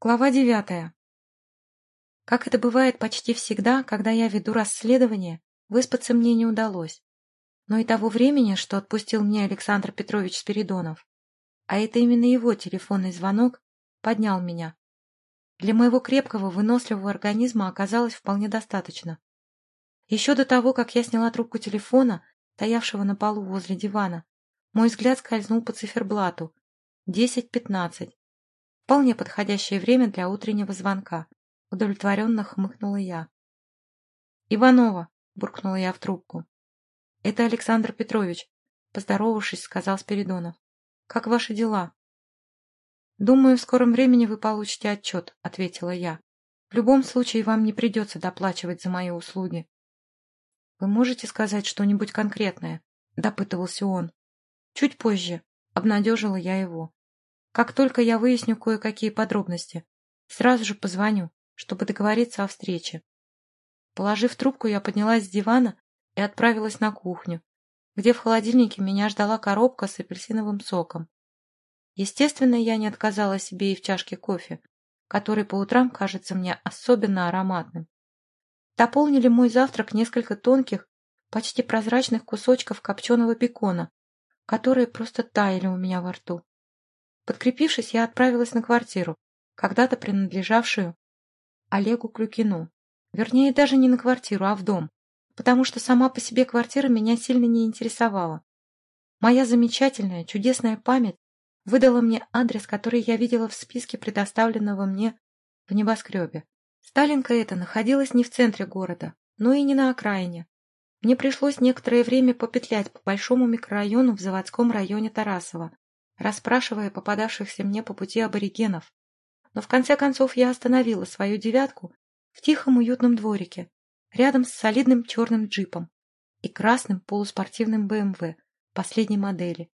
Глава девятая. Как это бывает почти всегда, когда я веду расследование, выспаться мне не удалось. Но и того времени, что отпустил мне Александр Петрович Спиридонов, а это именно его телефонный звонок, поднял меня. Для моего крепкого, выносливого организма оказалось вполне достаточно. Еще до того, как я сняла трубку телефона, стоявшего на полу возле дивана, мой взгляд скользнул по циферблату. Десять пятнадцать. Вполне подходящее время для утреннего звонка. Удовлетворенно хмыкнула я. «Иванова!» — буркнула я в трубку. «Это Александр Петрович», — поздоровавшись, сказал Спиридонов. «Как ваши дела?» «Думаю, в скором времени вы получите отчет», — ответила я. «В любом случае вам не придется доплачивать за мои услуги». «Вы можете сказать что-нибудь конкретное?» — допытывался он. «Чуть позже», — обнадежила я его. Как только я выясню кое-какие подробности, сразу же позвоню, чтобы договориться о встрече. Положив трубку, я поднялась с дивана и отправилась на кухню, где в холодильнике меня ждала коробка с апельсиновым соком. Естественно, я не отказала себе и в чашке кофе, который по утрам кажется мне особенно ароматным. Дополнили мой завтрак несколько тонких, почти прозрачных кусочков копченого бекона, которые просто таяли у меня во рту. Подкрепившись, я отправилась на квартиру, когда-то принадлежавшую Олегу Клюкину. Вернее, даже не на квартиру, а в дом, потому что сама по себе квартира меня сильно не интересовала. Моя замечательная, чудесная память выдала мне адрес, который я видела в списке предоставленного мне в небоскребе. Сталинка эта находилась не в центре города, но и не на окраине. Мне пришлось некоторое время попетлять по большому микрорайону в заводском районе Тарасова, расспрашивая попадавшихся мне по пути аборигенов. Но в конце концов я остановила свою девятку в тихом уютном дворике, рядом с солидным черным джипом и красным полуспортивным БМВ последней модели.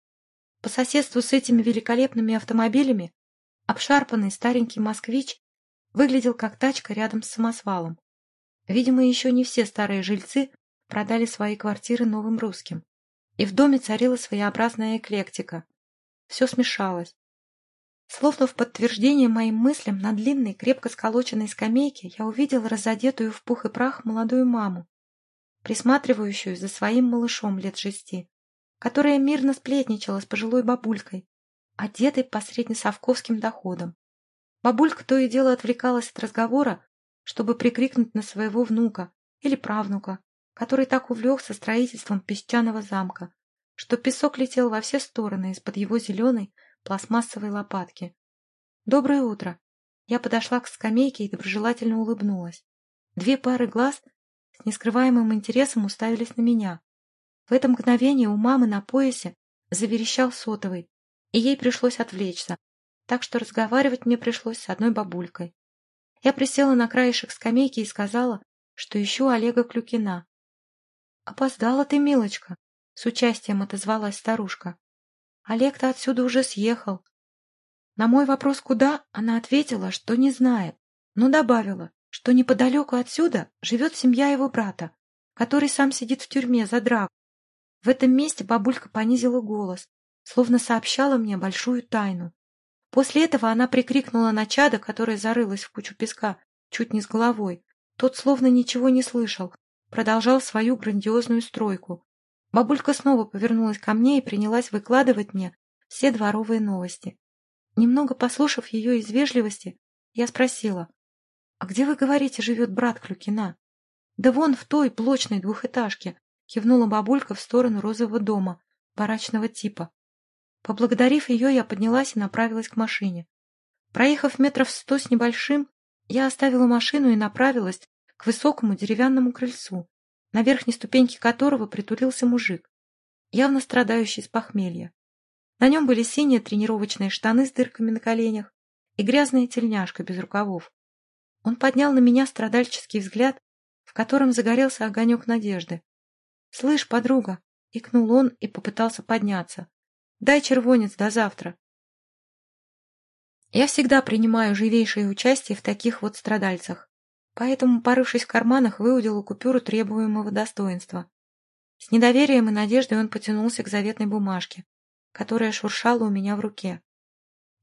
По соседству с этими великолепными автомобилями обшарпанный старенький москвич выглядел как тачка рядом с самосвалом. Видимо, еще не все старые жильцы продали свои квартиры новым русским. И в доме царила своеобразная эклектика. Все смешалось. Словно в подтверждение моим мыслям на длинной, крепко сколоченной скамейке я увидела разодетую в пух и прах молодую маму, присматривающую за своим малышом лет шести, которая мирно сплетничала с пожилой бабулькой, одетой по среднесовковским доходам. Бабулька то и дело отвлекалась от разговора, чтобы прикрикнуть на своего внука или правнука, который так увлекся строительством песчаного замка, что песок летел во все стороны из-под его зеленой пластмассовой лопатки. «Доброе утро!» Я подошла к скамейке и доброжелательно улыбнулась. Две пары глаз с нескрываемым интересом уставились на меня. В это мгновение у мамы на поясе заверещал сотовый, и ей пришлось отвлечься, так что разговаривать мне пришлось с одной бабулькой. Я присела на краешек скамейки и сказала, что ищу Олега Клюкина. «Опоздала ты, милочка!» С участием отозвалась старушка. Олег-то отсюда уже съехал. На мой вопрос «куда?» она ответила, что не знает, но добавила, что неподалеку отсюда живет семья его брата, который сам сидит в тюрьме за драку. В этом месте бабулька понизила голос, словно сообщала мне большую тайну. После этого она прикрикнула на чада, которое зарылось в кучу песка, чуть не с головой. Тот словно ничего не слышал, продолжал свою грандиозную стройку. Бабулька снова повернулась ко мне и принялась выкладывать мне все дворовые новости. Немного послушав ее из вежливости, я спросила, «А где, вы говорите, живет брат Клюкина?» «Да вон в той блочной двухэтажке», кивнула бабулька в сторону розового дома, барачного типа. Поблагодарив ее, я поднялась и направилась к машине. Проехав метров сто с небольшим, я оставила машину и направилась к высокому деревянному крыльцу, на верхней ступеньке которого притулился мужик, явно страдающий с похмелья. На нем были синие тренировочные штаны с дырками на коленях и грязная тельняшка без рукавов. Он поднял на меня страдальческий взгляд, в котором загорелся огонек надежды. — Слышь, подруга! — икнул он и попытался подняться. — Дай червонец до завтра. Я всегда принимаю живейшее участие в таких вот страдальцах. Поэтому, порывшись в карманах, выудил купюру требуемого достоинства. С недоверием и надеждой он потянулся к заветной бумажке, которая шуршала у меня в руке.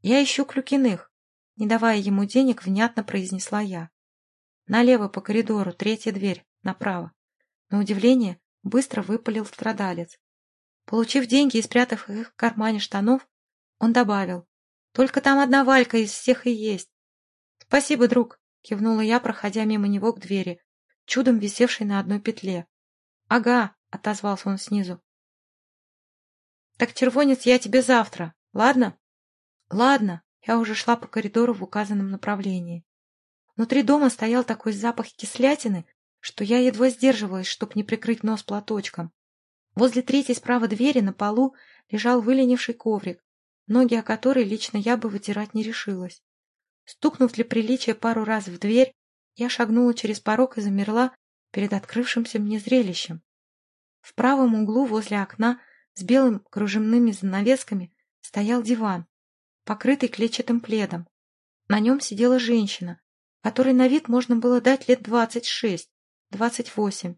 «Я ищу Клюкиных», Не давая ему денег, внятно произнесла я. Налево по коридору, третья дверь, направо. На удивление, быстро выпалил страдалец. Получив деньги и спрятав их в кармане штанов, он добавил. «Только там одна Валька из всех и есть». «Спасибо, друг», — кивнула я, проходя мимо него к двери, чудом висевшей на одной петле. «Ага», — отозвался он снизу. «Так, червонец, я тебе завтра, ладно?» «Ладно», я уже шла по коридору в указанном направлении. Внутри дома стоял такой запах кислятины, что я едва сдерживалась, чтоб не прикрыть нос платочком. Возле третьей справа двери на полу лежал выленивший коврик, ноги о которой лично я бы вытирать не решилась. Стукнув для приличия пару раз в дверь, я шагнула через порог и замерла перед открывшимся мне зрелищем. В правом углу возле окна с белым кружевными занавесками стоял диван, покрытый клетчатым пледом. На нем сидела женщина, которой на вид можно было дать лет двадцать шесть, двадцать восемь.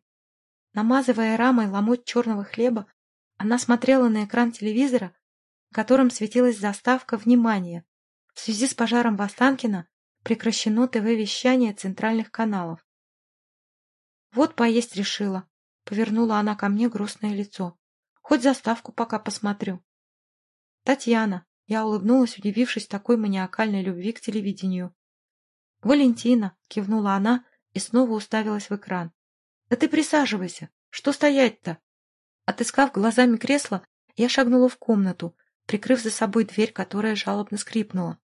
Намазывая рамой ломоть черного хлеба, она смотрела на экран телевизора, в котором светилась заставка «Внимание!». В связи с пожаром в Останкино прекращено ТВ-вещание центральных каналов. «Вот поесть решила», — повернула она ко мне грустное лицо. «Хоть заставку пока посмотрю». «Татьяна», я улыбнулась, удивившись такой маниакальной любви к телевидению. «Валентина!» — кивнула она и снова уставилась в экран. «Да ты присаживайся! Что стоять-то?» Отыскав глазами кресло, я шагнула в комнату, прикрыв за собой дверь, которая жалобно скрипнула.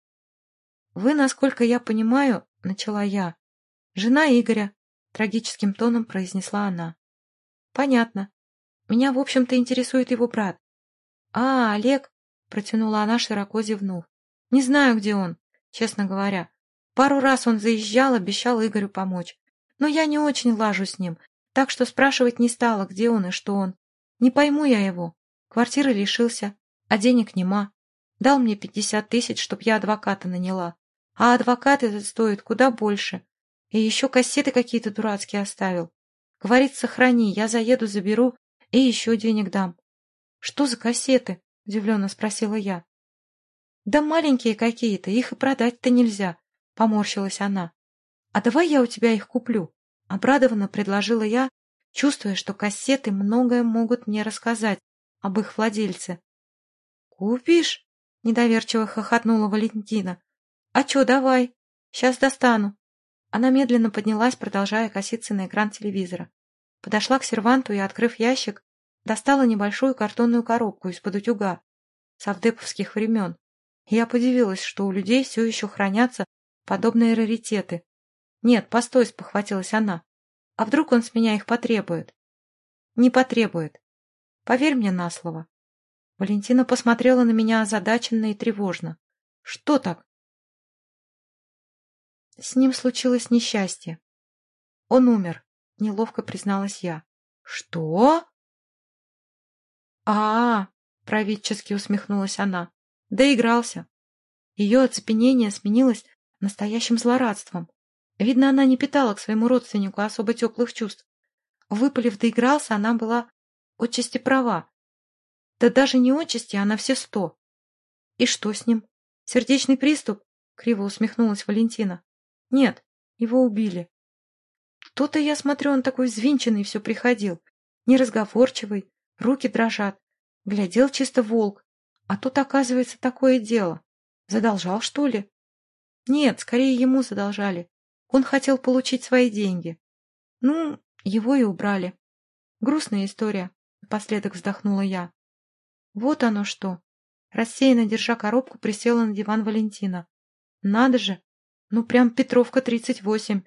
«Вы, насколько я понимаю, — начала я, — жена Игоря», — трагическим тоном произнесла она. «Понятно. Меня, в общем-то, интересует его брат». «А, Олег, Протянула она, широко зевнув. Не знаю, где он, честно говоря. Пару раз он заезжал, обещал Игорю помочь. Но я не очень лажу с ним, так что спрашивать не стала, где он и что он. Не пойму я его. Квартиры лишился, а денег нема. Дал мне пятьдесят тысяч, чтоб я адвоката наняла. А адвокат этот стоит куда больше. И еще кассеты какие-то дурацкие оставил. Говорит, сохрани, я заеду, заберу и еще денег дам. Что за кассеты? — удивленно спросила я. «Да маленькие какие-то, их и продать-то нельзя», — поморщилась она. «А давай я у тебя их куплю», — обрадованно предложила я, чувствуя, что кассеты многое могут мне рассказать об их владельце. «Купишь?» — недоверчиво хохотнула Валентина. «А чё, давай, сейчас достану». Она медленно поднялась, продолжая коситься на экран телевизора. Подошла к серванту и, открыв ящик, достала небольшую картонную коробку из-под утюга совдеповских времен. я подивилась, что у людей все еще хранятся подобные раритеты. Нет, постой, спохватилась она. А вдруг он с меня их потребует? Не потребует. Поверь мне на слово. Валентина посмотрела на меня озадаченно и тревожно. Что так? С ним случилось несчастье. Он умер, неловко призналась я. Что? а, -а, -а провидчески усмехнулась она. Доигрался. Ее оцепенение сменилось настоящим злорадством. Видно, она не питала к своему родственнику особо теплых чувств. Выпалив доигрался, она была отчасти права. Да даже не отчасти, а на все сто. И что с ним? Сердечный приступ? Криво усмехнулась Валентина. Нет, его убили. То-то я смотрю, он такой взвинченный все приходил. Неразговорчивый, Руки дрожат. Глядел чисто волк. А тут, оказывается, такое дело. Задолжал, что ли? Нет, скорее ему задолжали. Он хотел получить свои деньги. Ну, его и убрали. Грустная история, напоследок вздохнула я. Вот оно что. Рассеянно держа коробку, присела на диван Валентина. Надо же! Ну, прям Петровка тридцать восемь.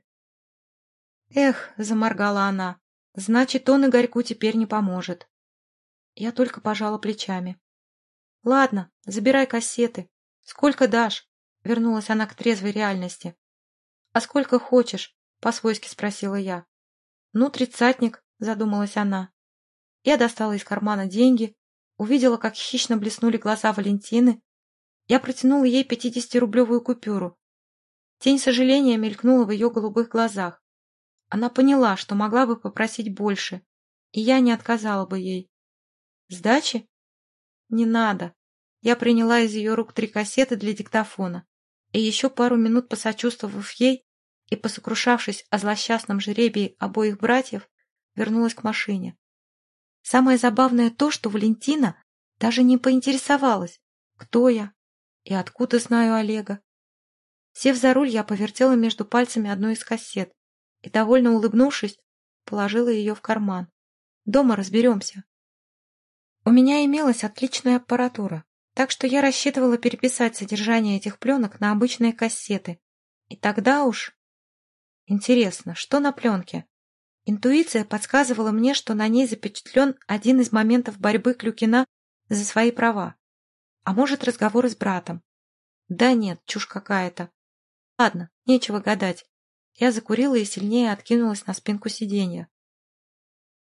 Эх, заморгала она. Значит, он Игорьку теперь не поможет. Я только пожала плечами. — Ладно, забирай кассеты. Сколько дашь? — вернулась она к трезвой реальности. — А сколько хочешь? — по-свойски спросила я. — Ну, тридцатник, — задумалась она. Я достала из кармана деньги, увидела, как хищно блеснули глаза Валентины. Я протянула ей пятидесятирублевую купюру. Тень сожаления мелькнула в ее голубых глазах. Она поняла, что могла бы попросить больше, и я не отказала бы ей. Сдачи? Не надо. Я приняла из ее рук три кассеты для диктофона. и еще пару минут посочувствовав ей и посокрушавшись о злосчастном жребии обоих братьев, вернулась к машине. Самое забавное то, что Валентина даже не поинтересовалась, кто я и откуда знаю Олега. Сев за руль, я повертела между пальцами одну из кассет и, довольно улыбнувшись, положила ее в карман. Дома разберемся. У меня имелась отличная аппаратура, так что я рассчитывала переписать содержание этих пленок на обычные кассеты. И тогда уж... Интересно, что на пленке? Интуиция подсказывала мне, что на ней запечатлен один из моментов борьбы Клюкина за свои права. А может, разговоры с братом. Да нет, чушь какая-то. Ладно, нечего гадать. Я закурила и сильнее откинулась на спинку сиденья.